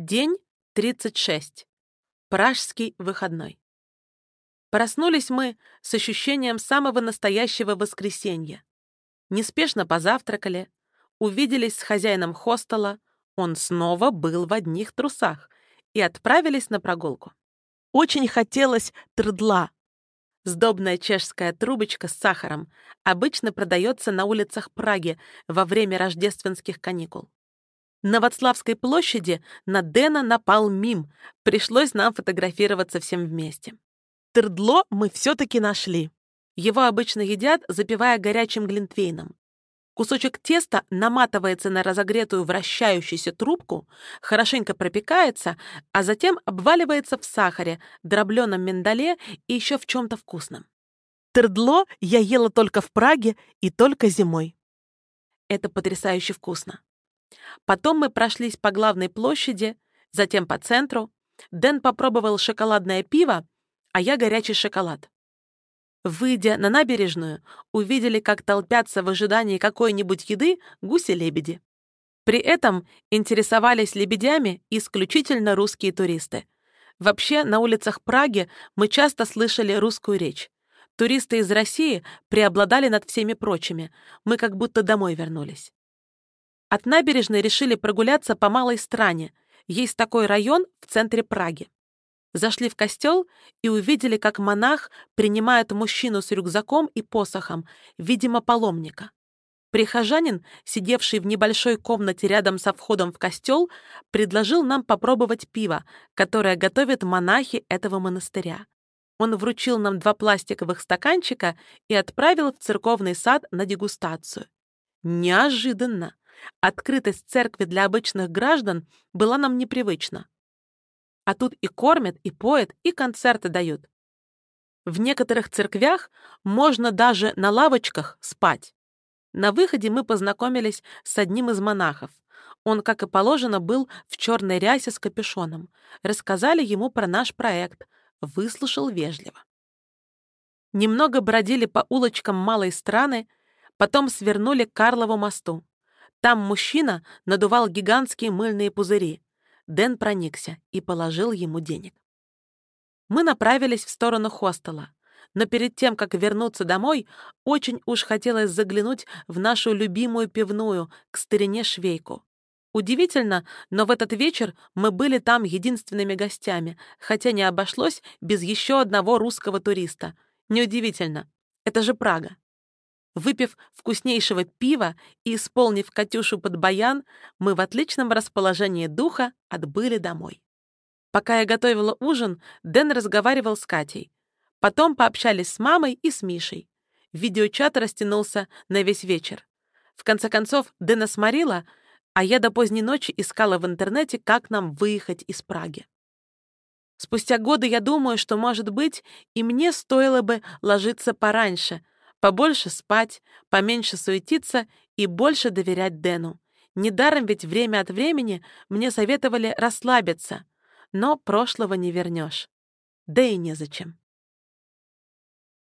День 36. Пражский выходной. Проснулись мы с ощущением самого настоящего воскресенья. Неспешно позавтракали, увиделись с хозяином хостела, он снова был в одних трусах, и отправились на прогулку. Очень хотелось трдла. Сдобная чешская трубочка с сахаром обычно продается на улицах Праги во время рождественских каникул. На Вацлавской площади на Дэна напал мим. Пришлось нам фотографироваться всем вместе. Тырдло мы все-таки нашли. Его обычно едят, запивая горячим глинтвейном. Кусочек теста наматывается на разогретую вращающуюся трубку, хорошенько пропекается, а затем обваливается в сахаре, дробленом миндале и еще в чем-то вкусном. Тырдло я ела только в Праге и только зимой. Это потрясающе вкусно. Потом мы прошлись по главной площади, затем по центру. Дэн попробовал шоколадное пиво, а я горячий шоколад. Выйдя на набережную, увидели, как толпятся в ожидании какой-нибудь еды гуси-лебеди. При этом интересовались лебедями исключительно русские туристы. Вообще, на улицах Праги мы часто слышали русскую речь. Туристы из России преобладали над всеми прочими. Мы как будто домой вернулись. От набережной решили прогуляться по Малой Стране. Есть такой район в центре Праги. Зашли в костел и увидели, как монах принимает мужчину с рюкзаком и посохом, видимо, паломника. Прихожанин, сидевший в небольшой комнате рядом со входом в костел, предложил нам попробовать пиво, которое готовят монахи этого монастыря. Он вручил нам два пластиковых стаканчика и отправил в церковный сад на дегустацию. Неожиданно! Открытость церкви для обычных граждан была нам непривычна. А тут и кормят, и поят, и концерты дают. В некоторых церквях можно даже на лавочках спать. На выходе мы познакомились с одним из монахов. Он, как и положено, был в черной рясе с капюшоном. Рассказали ему про наш проект. Выслушал вежливо. Немного бродили по улочкам малой страны, потом свернули к Карлову мосту. Там мужчина надувал гигантские мыльные пузыри. Дэн проникся и положил ему денег. Мы направились в сторону хостела, но перед тем, как вернуться домой, очень уж хотелось заглянуть в нашу любимую пивную, к старине Швейку. Удивительно, но в этот вечер мы были там единственными гостями, хотя не обошлось без еще одного русского туриста. Неудивительно, это же Прага. Выпив вкуснейшего пива и исполнив Катюшу под баян, мы в отличном расположении духа отбыли домой. Пока я готовила ужин, Дэн разговаривал с Катей. Потом пообщались с мамой и с Мишей. Видеочат растянулся на весь вечер. В конце концов, Дэна сморила, а я до поздней ночи искала в интернете, как нам выехать из Праги. Спустя годы я думаю, что, может быть, и мне стоило бы ложиться пораньше — Побольше спать, поменьше суетиться и больше доверять Дэну. Недаром ведь время от времени мне советовали расслабиться, но прошлого не вернешь. Да и незачем.